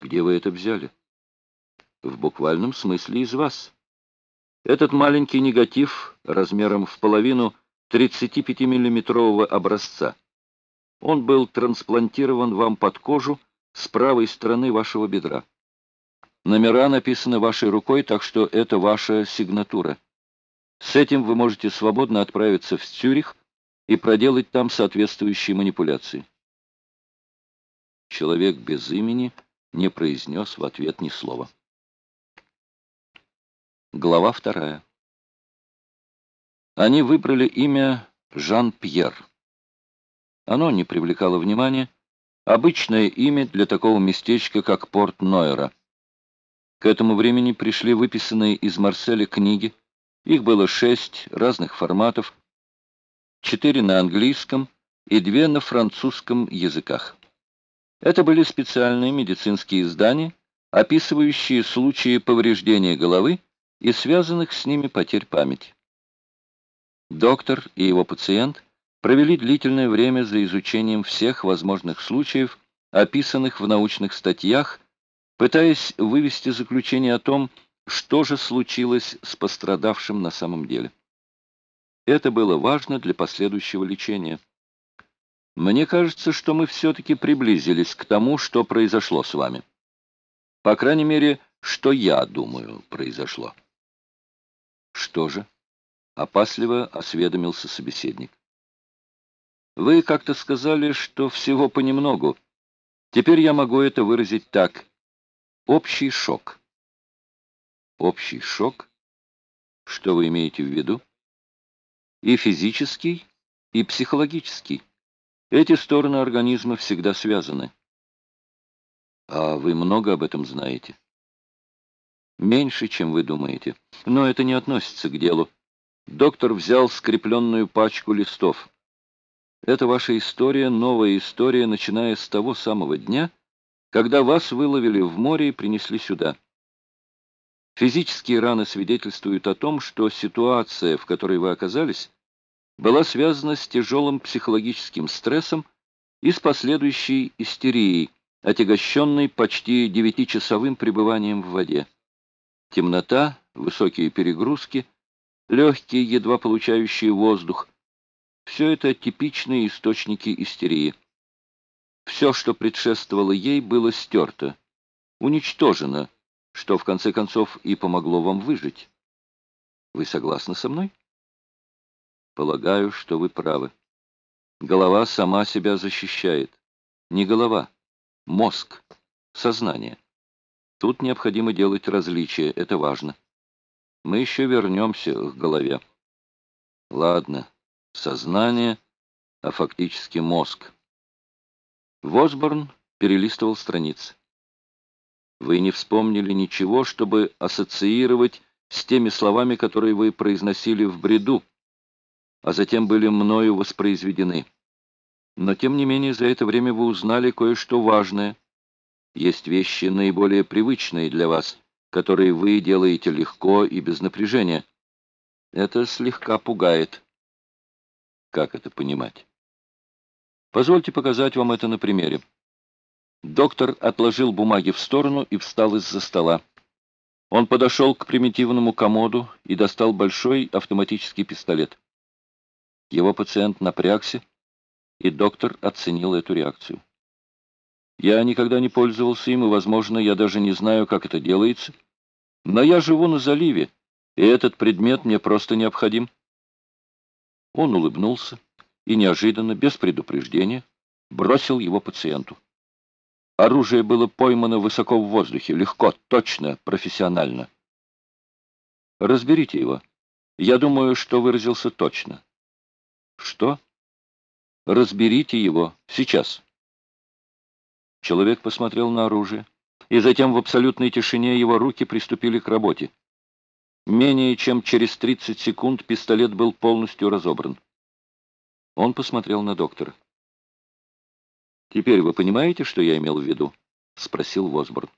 Где вы это взяли? В буквальном смысле из вас. Этот маленький негатив размером в половину 35-миллиметрового образца. Он был трансплантирован вам под кожу с правой стороны вашего бедра. Номера написаны вашей рукой, так что это ваша сигнатура. С этим вы можете свободно отправиться в Цюрих и проделать там соответствующие манипуляции. Человек без имени не произнес в ответ ни слова. Глава вторая. Они выбрали имя Жан-Пьер. Оно не привлекало внимания. Обычное имя для такого местечка, как Порт Нойера. К этому времени пришли выписанные из Марселя книги. Их было шесть разных форматов, четыре на английском и две на французском языках. Это были специальные медицинские издания, описывающие случаи повреждения головы и связанных с ними потерь памяти. Доктор и его пациент провели длительное время за изучением всех возможных случаев, описанных в научных статьях, пытаясь вывести заключение о том, что же случилось с пострадавшим на самом деле. Это было важно для последующего лечения. Мне кажется, что мы все-таки приблизились к тому, что произошло с вами. По крайней мере, что я думаю произошло. Что же? Опасливо осведомился собеседник. Вы как-то сказали, что всего понемногу. Теперь я могу это выразить так. Общий шок. Общий шок? Что вы имеете в виду? И физический, и психологический. Эти стороны организма всегда связаны. А вы много об этом знаете? Меньше, чем вы думаете. Но это не относится к делу. Доктор взял скрепленную пачку листов. Это ваша история, новая история, начиная с того самого дня, когда вас выловили в море и принесли сюда. Физические раны свидетельствуют о том, что ситуация, в которой вы оказались, была связана с тяжелым психологическим стрессом и с последующей истерией, отягощенной почти девятичасовым пребыванием в воде. Темнота, высокие перегрузки, легкие, едва получающие воздух — все это типичные источники истерии. Все, что предшествовало ей, было стерто, уничтожено, что в конце концов и помогло вам выжить. Вы согласны со мной? Полагаю, что вы правы. Голова сама себя защищает. Не голова, мозг, сознание. Тут необходимо делать различия, это важно. Мы еще вернемся к голове. Ладно, сознание, а фактически мозг. Восборн перелистывал страницы. Вы не вспомнили ничего, чтобы ассоциировать с теми словами, которые вы произносили в бреду, а затем были мною воспроизведены. Но, тем не менее, за это время вы узнали кое-что важное. Есть вещи наиболее привычные для вас, которые вы делаете легко и без напряжения. Это слегка пугает. Как это понимать? Позвольте показать вам это на примере. Доктор отложил бумаги в сторону и встал из-за стола. Он подошел к примитивному комоду и достал большой автоматический пистолет. Его пациент напрягся, и доктор оценил эту реакцию. Я никогда не пользовался им, и, возможно, я даже не знаю, как это делается. Но я живу на заливе, и этот предмет мне просто необходим. Он улыбнулся и неожиданно, без предупреждения, бросил его пациенту. Оружие было поймано высоко в воздухе, легко, точно, профессионально. Разберите его. Я думаю, что выразился точно. Что? Разберите его сейчас. Человек посмотрел на оружие, и затем в абсолютной тишине его руки приступили к работе. Менее чем через 30 секунд пистолет был полностью разобран. Он посмотрел на доктора. «Теперь вы понимаете, что я имел в виду?» — спросил Восборн.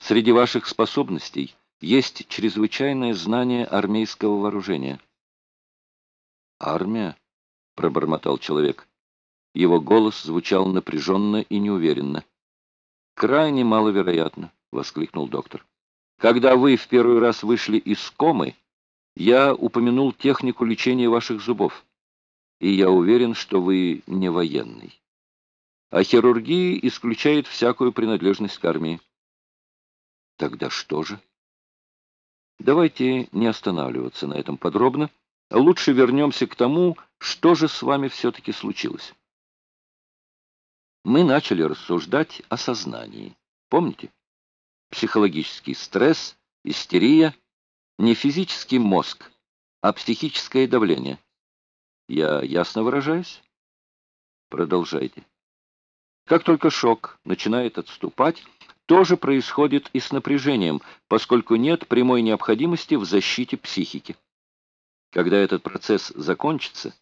«Среди ваших способностей есть чрезвычайное знание армейского вооружения». «Армия?» — пробормотал человек. Его голос звучал напряженно и неуверенно. Крайне маловероятно, воскликнул доктор. Когда вы в первый раз вышли из комы, я упомянул технику лечения ваших зубов, и я уверен, что вы не военный. А хирургия исключает всякую принадлежность к армии. Тогда что же? Давайте не останавливаться на этом подробно. Лучше вернемся к тому, что же с вами все-таки случилось. Мы начали рассуждать о сознании. Помните? Психологический стресс, истерия, не физический мозг, а психическое давление. Я ясно выражаюсь? Продолжайте. Как только шок начинает отступать, то же происходит и с напряжением, поскольку нет прямой необходимости в защите психики. Когда этот процесс закончится,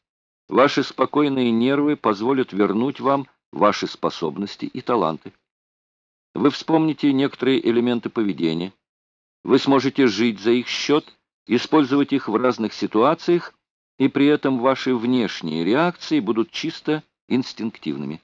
ваши спокойные нервы позволят вернуть вам ваши способности и таланты. Вы вспомните некоторые элементы поведения. Вы сможете жить за их счет, использовать их в разных ситуациях, и при этом ваши внешние реакции будут чисто инстинктивными.